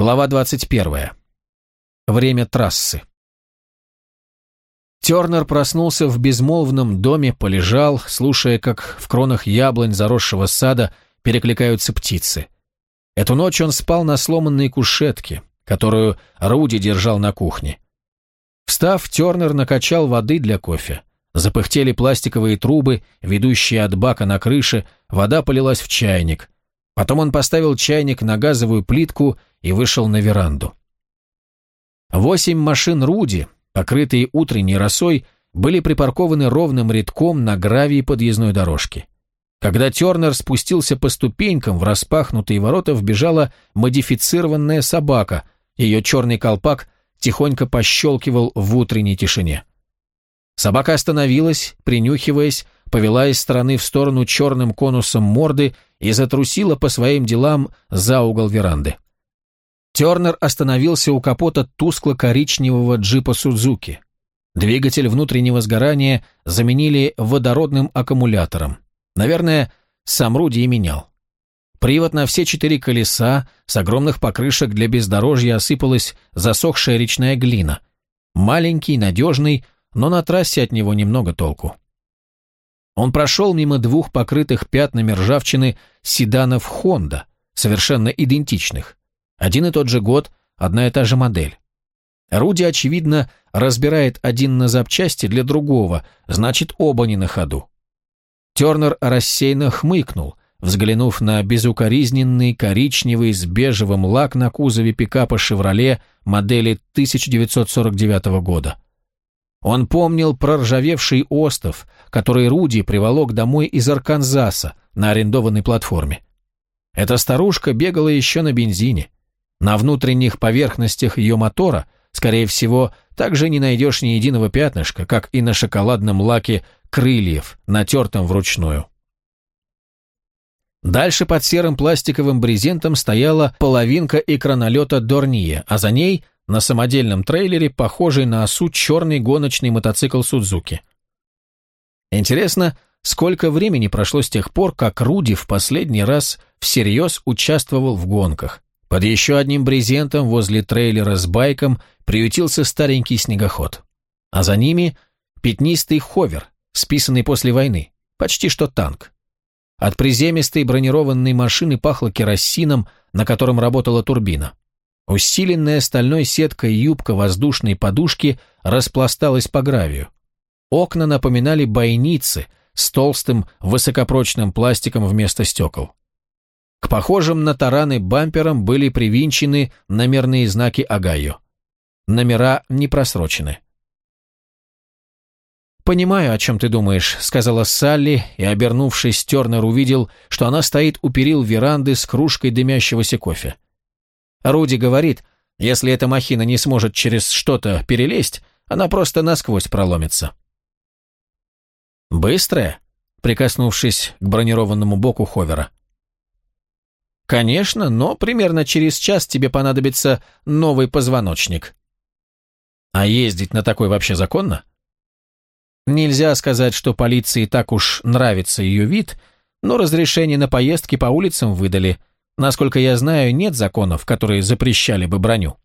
Глава 21. Время трассы. Тернер проснулся в безмолвном доме, полежал, слушая, как в кронах яблонь заросшего сада перекликаются птицы. Эту ночь он спал на сломанной кушетке, которую Руди держал на кухне. Встав, Тернер накачал воды для кофе. Запыхтели пластиковые трубы, ведущие от бака на крыше, вода полилась в чайник. Потом он поставил чайник на газовую плитку и вышел на веранду. Восемь машин Руди, покрытые утренней росой, были припаркованы ровным рядком на гравии подъездной дорожки. Когда Тернер спустился по ступенькам, в распахнутые ворота вбежала модифицированная собака, ее черный колпак тихонько пощелкивал в утренней тишине. Собака остановилась, принюхиваясь, повела из стороны в сторону черным конусом морды и затрусила по своим делам за угол веранды. Тернер остановился у капота тускло-коричневого джипа Судзуки. Двигатель внутреннего сгорания заменили водородным аккумулятором. Наверное, сам Руди и менял. Привод на все четыре колеса, с огромных покрышек для бездорожья осыпалась засохшая речная глина. Маленький, надежный, но на трассе от него немного толку. Он прошел мимо двух покрытых пятнами ржавчины седанов «Хонда», совершенно идентичных. Один и тот же год, одна и та же модель. Руди, очевидно, разбирает один на запчасти для другого, значит, оба не на ходу. Тернер рассеянно хмыкнул, взглянув на безукоризненный коричневый с бежевым лак на кузове пикапа «Шевроле» модели 1949 года. Он помнил проржавевший остов, который Руди приволок домой из Арканзаса на арендованной платформе. Эта старушка бегала еще на бензине. На внутренних поверхностях ее мотора, скорее всего, также не найдешь ни единого пятнышка, как и на шоколадном лаке крыльев, натертом вручную. Дальше под серым пластиковым брезентом стояла половинка экранолета Дорние, а за ней на самодельном трейлере, похожий на осу, черный гоночный мотоцикл Судзуки. Интересно, сколько времени прошло с тех пор, как Руди в последний раз всерьез участвовал в гонках. Под еще одним брезентом возле трейлера с байком приютился старенький снегоход. А за ними пятнистый ховер, списанный после войны, почти что танк. От приземистой бронированной машины пахло керосином, на котором работала турбина. Усиленная стальной сеткой юбка воздушной подушки распласталась по гравию. Окна напоминали бойницы с толстым высокопрочным пластиком вместо стекол. К похожим на тараны бамперам были привинчены номерные знаки Огайо. Номера не просрочены. «Понимаю, о чем ты думаешь», — сказала Салли, и, обернувшись, Тернер увидел, что она стоит у перил веранды с кружкой дымящегося кофе. Руди говорит, если эта махина не сможет через что-то перелезть, она просто насквозь проломится. «Быстрая?» — прикоснувшись к бронированному боку Ховера. «Конечно, но примерно через час тебе понадобится новый позвоночник». «А ездить на такой вообще законно?» Нельзя сказать, что полиции так уж нравится ее вид, но разрешение на поездки по улицам выдали, Насколько я знаю, нет законов, которые запрещали бы броню.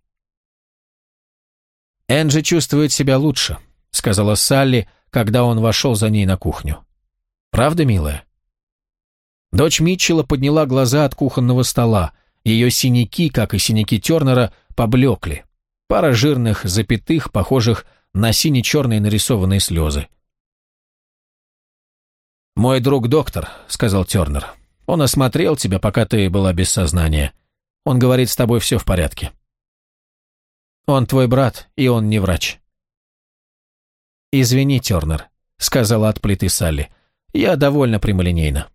«Энджи чувствует себя лучше», — сказала Салли, когда он вошел за ней на кухню. «Правда, милая?» Дочь Митчелла подняла глаза от кухонного стола. Ее синяки, как и синяки Тернера, поблекли. Пара жирных запятых, похожих на сине-черные нарисованные слезы. «Мой друг доктор», — сказал Тернер. Он осмотрел тебя, пока ты была без сознания. Он говорит, с тобой все в порядке. Он твой брат, и он не врач. «Извини, Тернер», — сказала от плиты Салли. «Я довольно прямолинейна».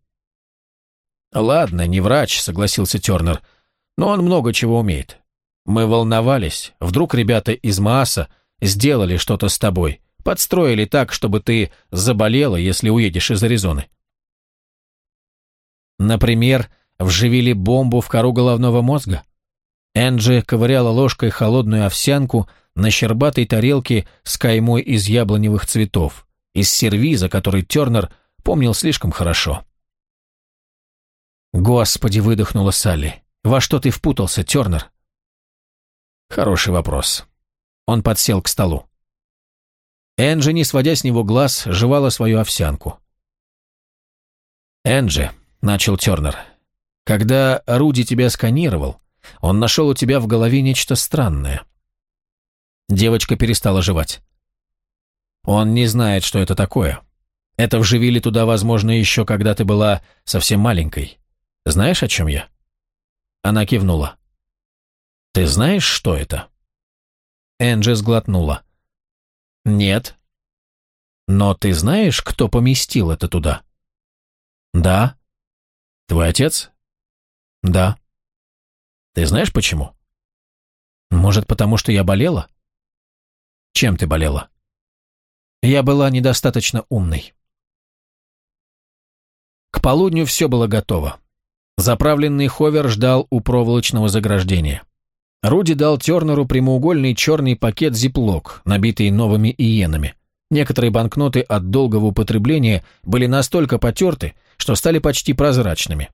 «Ладно, не врач», — согласился Тернер, — «но он много чего умеет. Мы волновались. Вдруг ребята из Мааса сделали что-то с тобой, подстроили так, чтобы ты заболела, если уедешь из Аризоны». Например, вживили бомбу в кору головного мозга? Энджи ковыряла ложкой холодную овсянку на щербатой тарелке с каймой из яблоневых цветов, из сервиза, который Тернер помнил слишком хорошо. «Господи!» — выдохнула Салли. «Во что ты впутался, Тернер?» Хороший вопрос. Он подсел к столу. Энджи, не сводя с него глаз, жевала свою овсянку. «Энджи», — начал Тернер, — «когда Руди тебя сканировал, он нашел у тебя в голове нечто странное». Девочка перестала жевать. «Он не знает, что это такое. Это вживили туда, возможно, еще когда ты была совсем маленькой. Знаешь, о чем я?» Она кивнула. «Ты знаешь, что это?» Энджи сглотнула. «Нет». «Но ты знаешь, кто поместил это туда?» «Да». «Твой отец?» «Да». «Ты знаешь, почему?» «Может, потому что я болела?» «Чем ты болела?» «Я была недостаточно умной». К полудню все было готово. Заправленный ховер ждал у проволочного заграждения. Руди дал Тернеру прямоугольный черный пакет зиплок, набитый новыми иенами. Некоторые банкноты от долгого употребления были настолько потерты, что стали почти прозрачными.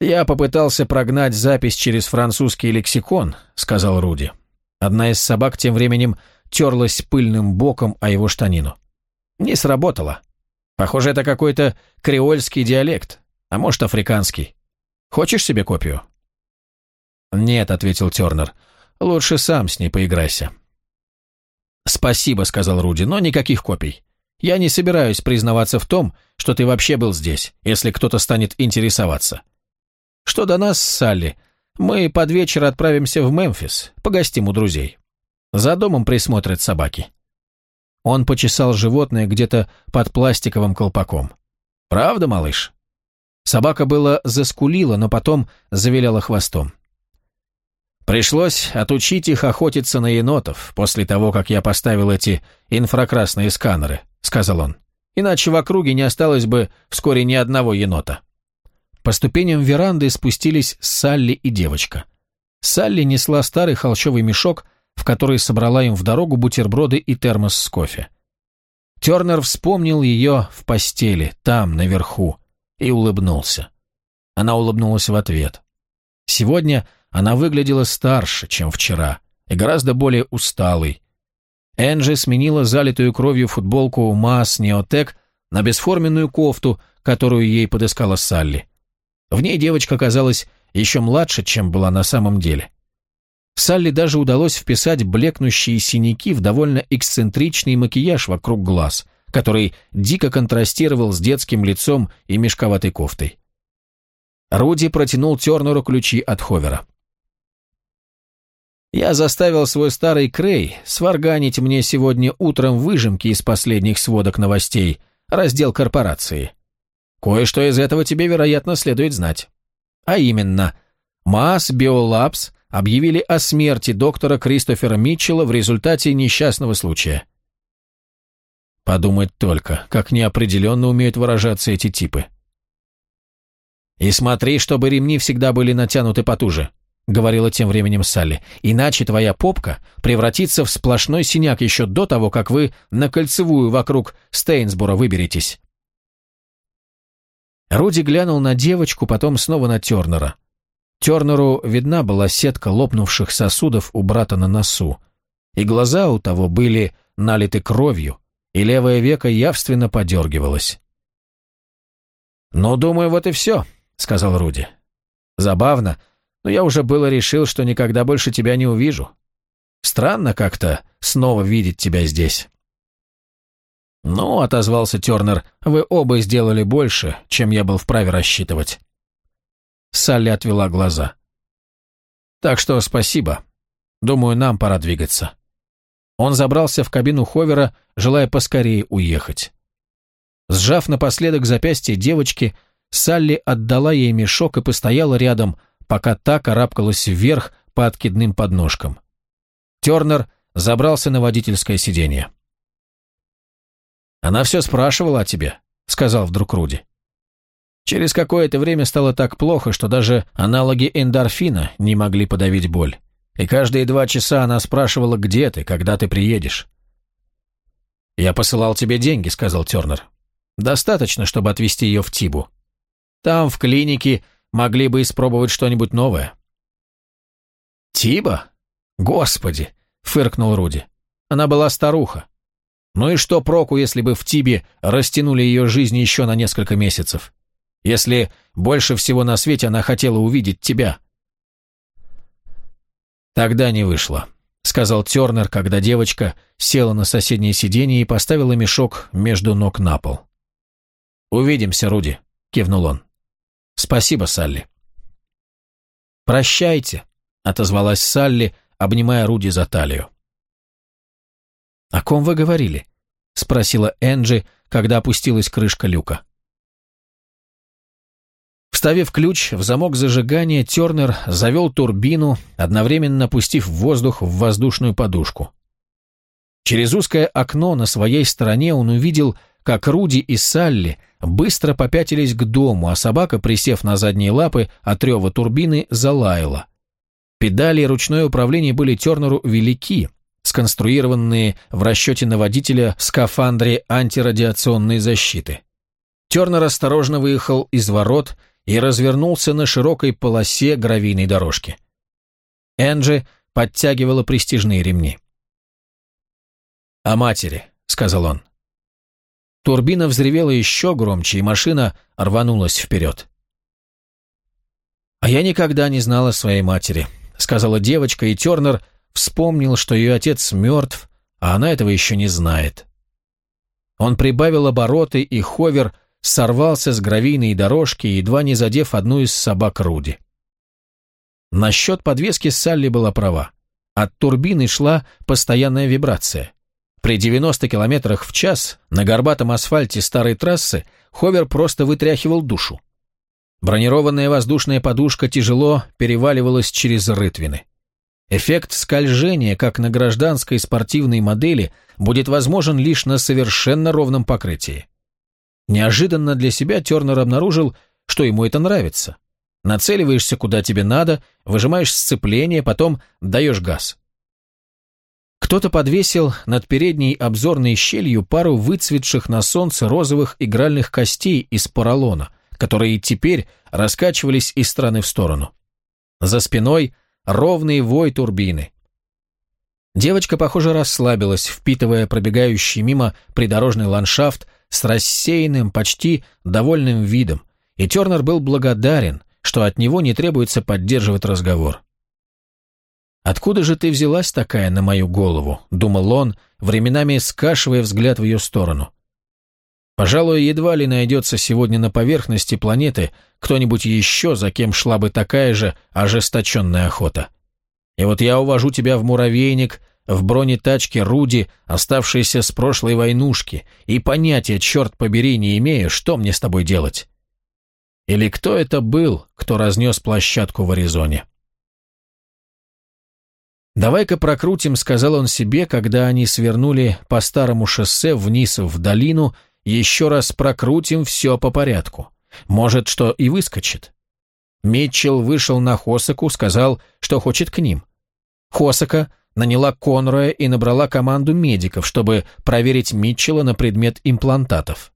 «Я попытался прогнать запись через французский лексикон», — сказал Руди. Одна из собак тем временем терлась пыльным боком о его штанину. «Не сработало. Похоже, это какой-то креольский диалект, а может, африканский. Хочешь себе копию?» «Нет», — ответил Тернер. «Лучше сам с ней поиграйся». «Спасибо», — сказал Руди, — «но никаких копий. Я не собираюсь признаваться в том, что ты вообще был здесь, если кто-то станет интересоваться. Что до нас, Салли, мы под вечер отправимся в Мемфис, погостим у друзей. За домом присмотрят собаки». Он почесал животное где-то под пластиковым колпаком. «Правда, малыш?» Собака было заскулила, но потом завиляла хвостом. Пришлось отучить их охотиться на енотов после того, как я поставил эти инфракрасные сканеры, сказал он. Иначе в округе не осталось бы вскоре ни одного енота. По ступеням веранды спустились Салли и девочка. Салли несла старый холщовый мешок, в который собрала им в дорогу бутерброды и термос с кофе. Тернер вспомнил ее в постели, там, наверху, и улыбнулся. Она улыбнулась в ответ. Сегодня она выглядела старше, чем вчера, и гораздо более усталой. Энджи сменила залитую кровью футболку Маас Неотек на бесформенную кофту, которую ей подыскала Салли. В ней девочка казалась еще младше, чем была на самом деле. Салли даже удалось вписать блекнущие синяки в довольно эксцентричный макияж вокруг глаз, который дико контрастировал с детским лицом и мешковатой кофтой. Руди протянул Тернеру ключи от ховера. Я заставил свой старый Крей сварганить мне сегодня утром выжимки из последних сводок новостей, раздел корпорации. Кое-что из этого тебе, вероятно, следует знать. А именно, МАС Биолабс объявили о смерти доктора Кристофера Митчелла в результате несчастного случая. Подумать только, как неопределенно умеют выражаться эти типы. И смотри, чтобы ремни всегда были натянуты потуже. — говорила тем временем Салли, — «иначе твоя попка превратится в сплошной синяк еще до того, как вы на кольцевую вокруг Стейнсбора выберетесь». Руди глянул на девочку, потом снова на Тернера. Тернеру видна была сетка лопнувших сосудов у брата на носу, и глаза у того были налиты кровью, и левое веко явственно подергивалось. «Ну, думаю, вот и все», — сказал Руди. «Забавно, — но я уже было решил, что никогда больше тебя не увижу. Странно как-то снова видеть тебя здесь». «Ну», — отозвался Тернер, — «вы оба сделали больше, чем я был вправе рассчитывать». Салли отвела глаза. «Так что спасибо. Думаю, нам пора двигаться». Он забрался в кабину Ховера, желая поскорее уехать. Сжав напоследок запястье девочки, Салли отдала ей мешок и постояла рядом, пока та карабкалась вверх по откидным подножкам. Тернер забрался на водительское сиденье. «Она все спрашивала о тебе», — сказал вдруг Руди. Через какое-то время стало так плохо, что даже аналоги эндорфина не могли подавить боль. И каждые два часа она спрашивала, где ты, когда ты приедешь. «Я посылал тебе деньги», — сказал Тернер. «Достаточно, чтобы отвезти ее в Тибу. Там, в клинике, Могли бы испробовать что-нибудь новое. Тиба? Господи, фыркнул Руди. Она была старуха. Ну и что проку, если бы в Тибе растянули ее жизнь еще на несколько месяцев? Если больше всего на свете она хотела увидеть тебя? Тогда не вышло, сказал Тернер, когда девочка села на соседнее сиденье и поставила мешок между ног на пол. «Увидимся, Руди», — кивнул он. «Спасибо, Салли». «Прощайте», — отозвалась Салли, обнимая Руди за талию. «О ком вы говорили?» — спросила Энджи, когда опустилась крышка люка. Вставив ключ в замок зажигания, Тернер завел турбину, одновременно пустив воздух в воздушную подушку. Через узкое окно на своей стороне он увидел, как Руди и Салли быстро попятились к дому, а собака, присев на задние лапы от рева турбины, залаяла. Педали и ручное управление были Тернеру велики, сконструированные в расчете на водителя в скафандре антирадиационной защиты. Тернер осторожно выехал из ворот и развернулся на широкой полосе гравийной дорожки. Энджи подтягивала престижные ремни. «О матери», — сказал он. Турбина взревела еще громче, и машина рванулась вперед. «А я никогда не знала своей матери», — сказала девочка, и Тернер вспомнил, что ее отец мертв, а она этого еще не знает. Он прибавил обороты, и ховер сорвался с гравийной дорожки, едва не задев одну из собак Руди. Насчет подвески Салли была права. От турбины шла постоянная вибрация. При 90 километрах в час на горбатом асфальте старой трассы ховер просто вытряхивал душу. Бронированная воздушная подушка тяжело переваливалась через рытвины. Эффект скольжения, как на гражданской спортивной модели, будет возможен лишь на совершенно ровном покрытии. Неожиданно для себя Тернер обнаружил, что ему это нравится. Нацеливаешься куда тебе надо, выжимаешь сцепление, потом даешь газ. Кто-то подвесил над передней обзорной щелью пару выцветших на солнце розовых игральных костей из поролона, которые теперь раскачивались из стороны в сторону. За спиной ровный вой турбины. Девочка, похоже, расслабилась, впитывая пробегающий мимо придорожный ландшафт с рассеянным, почти довольным видом, и Тернер был благодарен, что от него не требуется поддерживать разговор. «Откуда же ты взялась такая на мою голову?» — думал он, временами скашивая взгляд в ее сторону. Пожалуй, едва ли найдется сегодня на поверхности планеты кто-нибудь еще, за кем шла бы такая же ожесточенная охота. И вот я увожу тебя в муравейник, в бронетачке Руди, оставшейся с прошлой войнушки, и понятия, черт побери, не имею, что мне с тобой делать. Или кто это был, кто разнес площадку в Аризоне? «Давай-ка прокрутим», — сказал он себе, когда они свернули по старому шоссе вниз в долину, еще раз прокрутим все по порядку. Может, что и выскочит. Митчелл вышел на Хосаку, сказал, что хочет к ним. Хосака наняла Конроя и набрала команду медиков, чтобы проверить Митчелла на предмет имплантатов.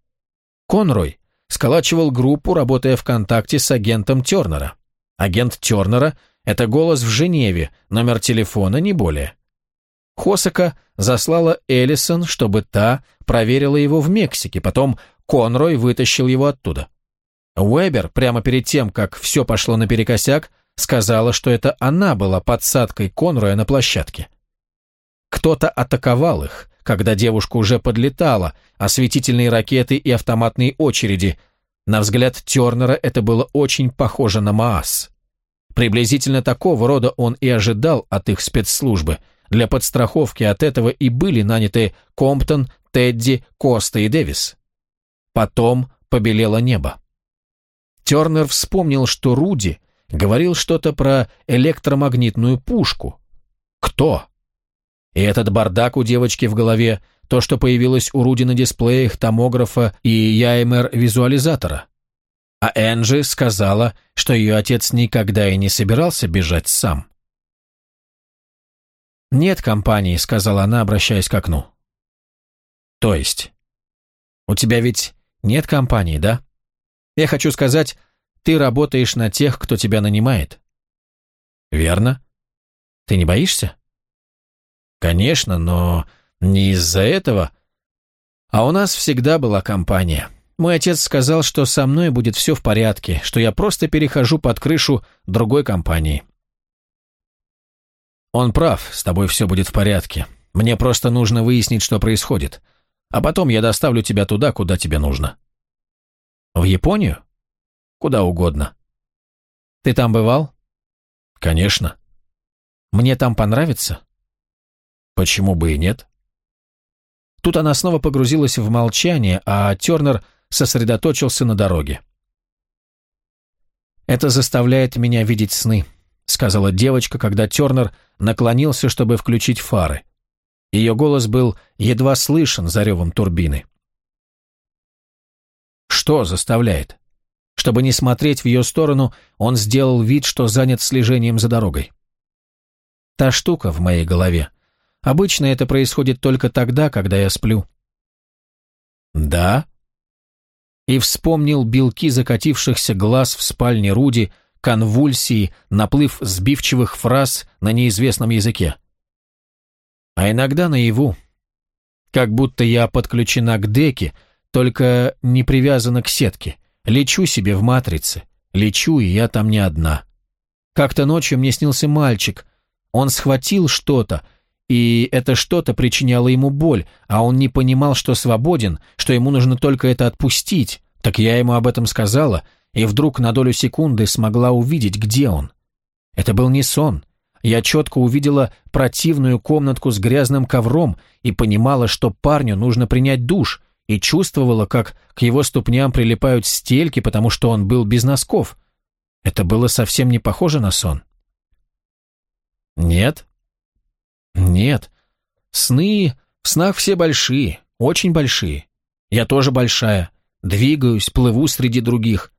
Конрой сколачивал группу, работая в контакте с агентом Тернера. Агент Тернера – это голос в Женеве, номер телефона не более. Хосака заслала Эллисон, чтобы та проверила его в Мексике, потом Конрой вытащил его оттуда. Уэбер, прямо перед тем, как все пошло наперекосяк, сказала, что это она была подсадкой Конроя на площадке. Кто-то атаковал их, когда девушка уже подлетала, осветительные ракеты и автоматные очереди. На взгляд Тернера это было очень похоже на Маас. Приблизительно такого рода он и ожидал от их спецслужбы – для подстраховки от этого и были наняты Комптон, Тедди, Коста и Дэвис. Потом побелело небо. Тернер вспомнил, что Руди говорил что-то про электромагнитную пушку. Кто? И этот бардак у девочки в голове, то, что появилось у Руди на дисплеях томографа и Яймер-визуализатора. А Энджи сказала, что ее отец никогда и не собирался бежать сам. «Нет компании», — сказала она, обращаясь к окну. «То есть? У тебя ведь нет компании, да? Я хочу сказать, ты работаешь на тех, кто тебя нанимает». «Верно. Ты не боишься? Конечно, но не из-за этого. А у нас всегда была компания. Мой отец сказал, что со мной будет все в порядке, что я просто перехожу под крышу другой компании. Он прав, с тобой все будет в порядке. Мне просто нужно выяснить, что происходит. А потом я доставлю тебя туда, куда тебе нужно. В Японию? Куда угодно. Ты там бывал? Конечно. Мне там понравится? Почему бы и нет? Тут она снова погрузилась в молчание, а Тернер сосредоточился на дороге. «Это заставляет меня видеть сны», — сказала девочка, когда Тернер наклонился, чтобы включить фары. Ее голос был едва слышен за ревом турбины. «Что заставляет?» Чтобы не смотреть в ее сторону, он сделал вид, что занят слежением за дорогой. «Та штука в моей голове. Обычно это происходит только тогда, когда я сплю». «Да?» И вспомнил белки закатившихся глаз в спальне Руди, конвульсии, наплыв сбивчивых фраз на неизвестном языке. А иногда наяву. Как будто я подключена к деке, только не привязана к сетке. Лечу себе в матрице. Лечу, и я там не одна. Как-то ночью мне снился мальчик. Он схватил что-то, и это что-то причиняло ему боль, а он не понимал, что свободен, что ему нужно только это отпустить. Так я ему об этом сказала, и вдруг на долю секунды смогла увидеть, где он. Это был не сон. Я четко увидела противную комнатку с грязным ковром и понимала, что парню нужно принять душ, и чувствовала, как к его ступням прилипают стельки, потому что он был без носков. Это было совсем не похоже на сон. Нет? Нет. Сны... В снах все большие, очень большие. Я тоже большая. Двигаюсь, плыву среди других.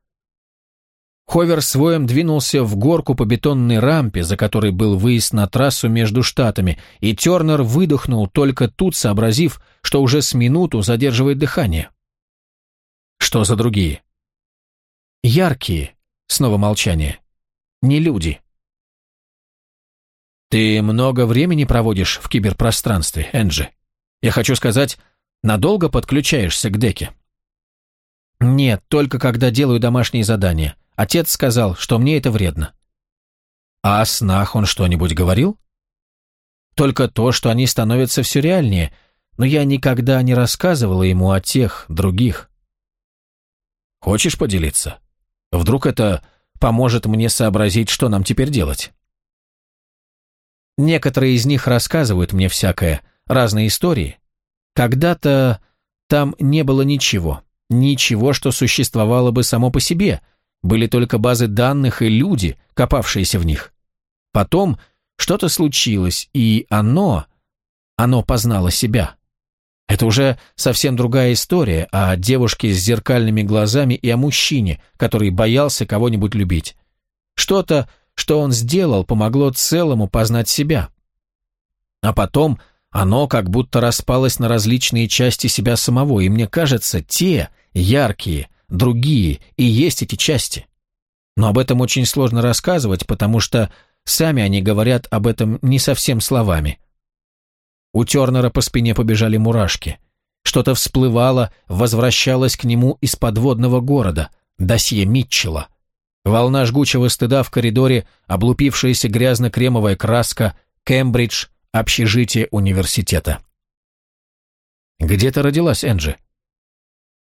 Ховер своем двинулся в горку по бетонной рампе, за которой был выезд на трассу между штатами, и Тернер выдохнул, только тут сообразив, что уже с минуту задерживает дыхание. Что за другие? Яркие. Снова молчание. Не люди. Ты много времени проводишь в киберпространстве, Энджи? Я хочу сказать, надолго подключаешься к деке? Нет, только когда делаю домашние задания. Отец сказал, что мне это вредно. А о снах он что-нибудь говорил? Только то, что они становятся все реальнее, но я никогда не рассказывала ему о тех, других. Хочешь поделиться? Вдруг это поможет мне сообразить, что нам теперь делать? Некоторые из них рассказывают мне всякое, разные истории. Когда-то там не было ничего, ничего, что существовало бы само по себе – были только базы данных и люди, копавшиеся в них. Потом что-то случилось, и оно, оно познало себя. Это уже совсем другая история о девушке с зеркальными глазами и о мужчине, который боялся кого-нибудь любить. Что-то, что он сделал, помогло целому познать себя. А потом оно как будто распалось на различные части себя самого, и мне кажется, те, яркие, другие, и есть эти части. Но об этом очень сложно рассказывать, потому что сами они говорят об этом не совсем словами. У Тернера по спине побежали мурашки. Что-то всплывало, возвращалось к нему из подводного города, досье Митчелла. Волна жгучего стыда в коридоре, облупившаяся грязно-кремовая краска, Кембридж, общежитие университета. Где ты родилась, Энджи?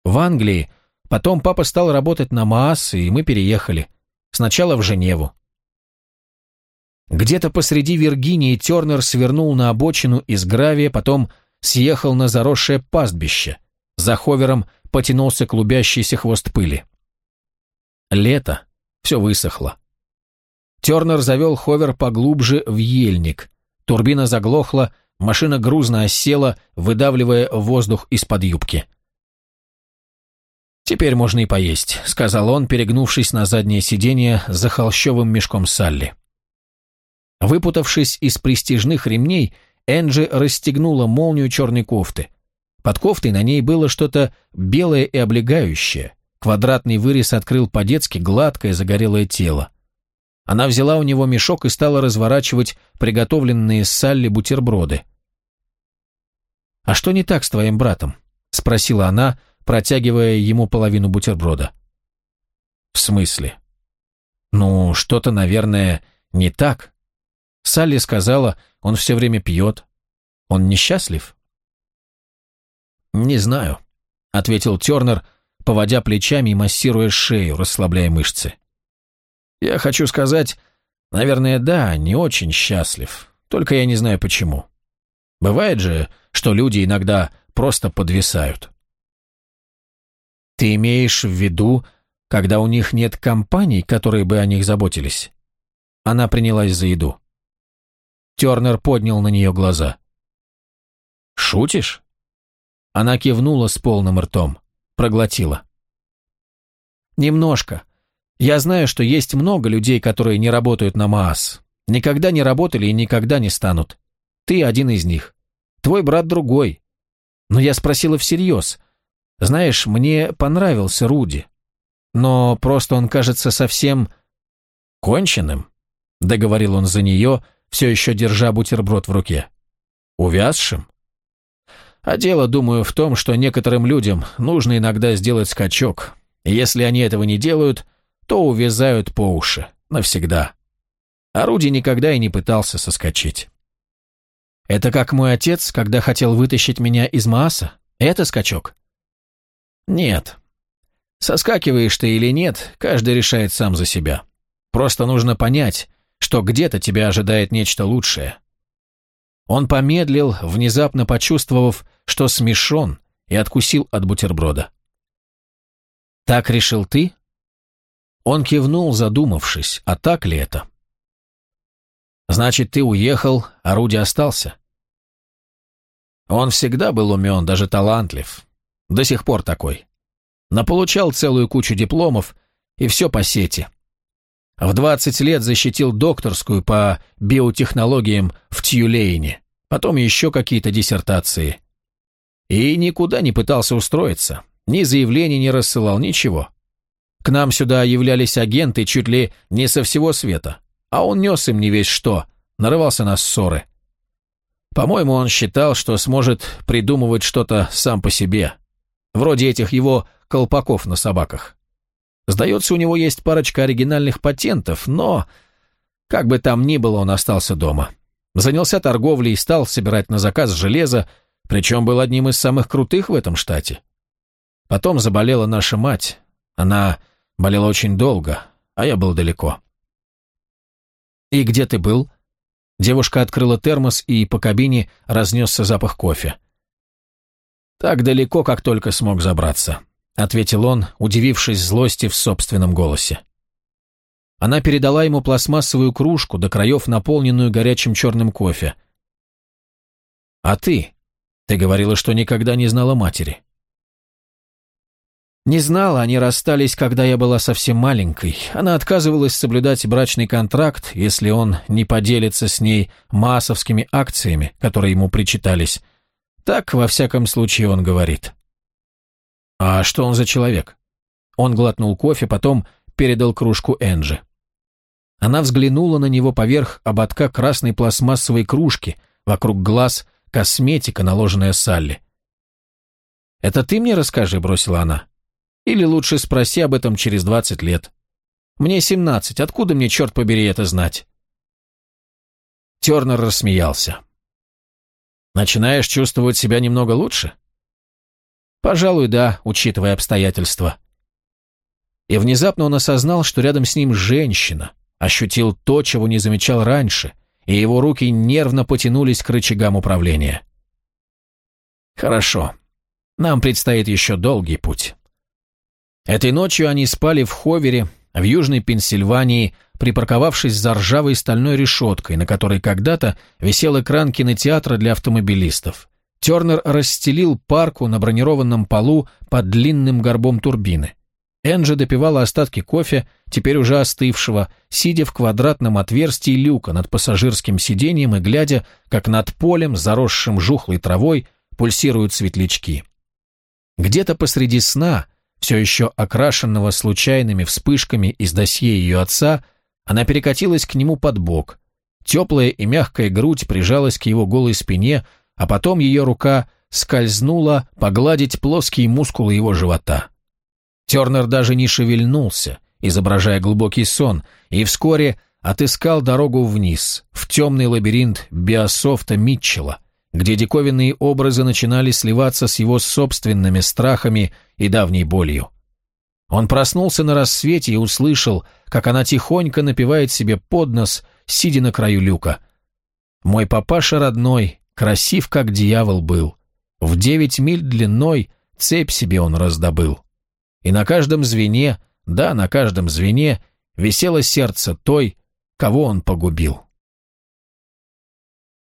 В Англии, Потом папа стал работать на МААС, и мы переехали. Сначала в Женеву. Где-то посреди Виргинии Тернер свернул на обочину из гравия, потом съехал на заросшее пастбище. За ховером потянулся клубящийся хвост пыли. Лето. Все высохло. Тернер завел ховер поглубже в ельник. Турбина заглохла, машина грузно осела, выдавливая воздух из-под юбки. «Теперь можно и поесть», — сказал он, перегнувшись на заднее сиденье за холщовым мешком Салли. Выпутавшись из престижных ремней, Энджи расстегнула молнию черной кофты. Под кофтой на ней было что-то белое и облегающее. Квадратный вырез открыл по-детски гладкое загорелое тело. Она взяла у него мешок и стала разворачивать приготовленные с Салли бутерброды. «А что не так с твоим братом?» — спросила она, протягивая ему половину бутерброда. «В смысле?» «Ну, что-то, наверное, не так. Салли сказала, он все время пьет. Он несчастлив?» «Не знаю», — ответил Тернер, поводя плечами и массируя шею, расслабляя мышцы. «Я хочу сказать, наверное, да, не очень счастлив, только я не знаю почему. Бывает же, что люди иногда просто подвисают». «Ты имеешь в виду, когда у них нет компаний, которые бы о них заботились?» Она принялась за еду. Тернер поднял на нее глаза. «Шутишь?» Она кивнула с полным ртом, проглотила. «Немножко. Я знаю, что есть много людей, которые не работают на МААС. Никогда не работали и никогда не станут. Ты один из них. Твой брат другой. Но я спросила всерьез. Знаешь, мне понравился Руди. Но просто он кажется совсем... конченым», — договорил он за нее, все еще держа бутерброд в руке. «Увязшим?» А дело, думаю, в том, что некоторым людям нужно иногда сделать скачок. Если они этого не делают, то увязают по уши. Навсегда. А никогда и не пытался соскочить. Это как мой отец, когда хотел вытащить меня из Мааса? Это скачок? Нет. Соскакиваешь ты или нет, каждый решает сам за себя. Просто нужно понять, что где-то тебя ожидает нечто лучшее. Он помедлил, внезапно почувствовав, что смешон, и откусил от бутерброда. «Так решил ты?» Он кивнул, задумавшись, а так ли это? «Значит, ты уехал, а Руди остался?» Он всегда был умен, даже талантлив. До сих пор такой. Наполучал целую кучу дипломов, и все по сети. В 20 лет защитил докторскую по биотехнологиям в Тьюлейне, потом еще какие-то диссертации. И никуда не пытался устроиться, ни заявлений не рассылал, ничего. К нам сюда являлись агенты чуть ли не со всего света, а он нес им не весь что, нарывался на ссоры. По-моему, он считал, что сможет придумывать что-то сам по себе, вроде этих его колпаков на собаках. Сдается, у него есть парочка оригинальных патентов, но, как бы там ни было, он остался дома. Занялся торговлей и стал собирать на заказ железо, причем был одним из самых крутых в этом штате. Потом заболела наша мать. Она болела очень долго, а я был далеко. «И где ты был?» Девушка открыла термос, и по кабине разнесся запах кофе. «Так далеко, как только смог забраться», — ответил он, удивившись злости в собственном голосе. Она передала ему пластмассовую кружку, до краев наполненную горячим черным кофе. «А ты? Ты говорила, что никогда не знала матери». «Не знала, они расстались, когда я была совсем маленькой. Она отказывалась соблюдать брачный контракт, если он не поделится с ней массовскими акциями, которые ему причитались. Так, во всяком случае, он говорит». «А что он за человек?» Он глотнул кофе, потом передал кружку Энджи. Она взглянула на него поверх ободка красной пластмассовой кружки, вокруг глаз косметика, наложенная Салли. «Это ты мне расскажи», — бросила она. «Или лучше спроси об этом через двадцать лет. Мне семнадцать, откуда мне, черт побери, это знать?» Тернер рассмеялся. «Начинаешь чувствовать себя немного лучше?» Пожалуй, да, учитывая обстоятельства. И внезапно он осознал, что рядом с ним женщина, ощутил то, чего не замечал раньше, и его руки нервно потянулись к рычагам управления. Хорошо. Нам предстоит еще долгий путь. Этой ночью они спали в Ховере, в Южной Пенсильвании, припарковавшись за ржавой стальной решеткой, на которой когда-то висел экран кинотеатра для автомобилистов. Тернер расстелил парку на бронированном полу под длинным горбом турбины. Энджи допивала остатки кофе, теперь уже остывшего, сидя в квадратном отверстии люка над пассажирским сиденьем и глядя, как над полем, заросшим жухлой травой, пульсируют светлячки. Где-то посреди сна, все еще окрашенного случайными вспышками из досье ее отца, Она перекатилась к нему под бок. Теплая и мягкая грудь прижалась к его голой спине, а потом ее рука скользнула погладить плоские мускулы его живота. Тернер даже не шевельнулся, изображая глубокий сон, и вскоре отыскал дорогу вниз, в темный лабиринт биософта Митчелла, где диковинные образы начинали сливаться с его собственными страхами и давней болью. Он проснулся на рассвете и услышал, как она тихонько напевает себе под нос, сидя на краю люка. «Мой папаша родной, красив, как дьявол был. В девять миль длиной цепь себе он раздобыл. И на каждом звене, да, на каждом звене, висело сердце той, кого он погубил».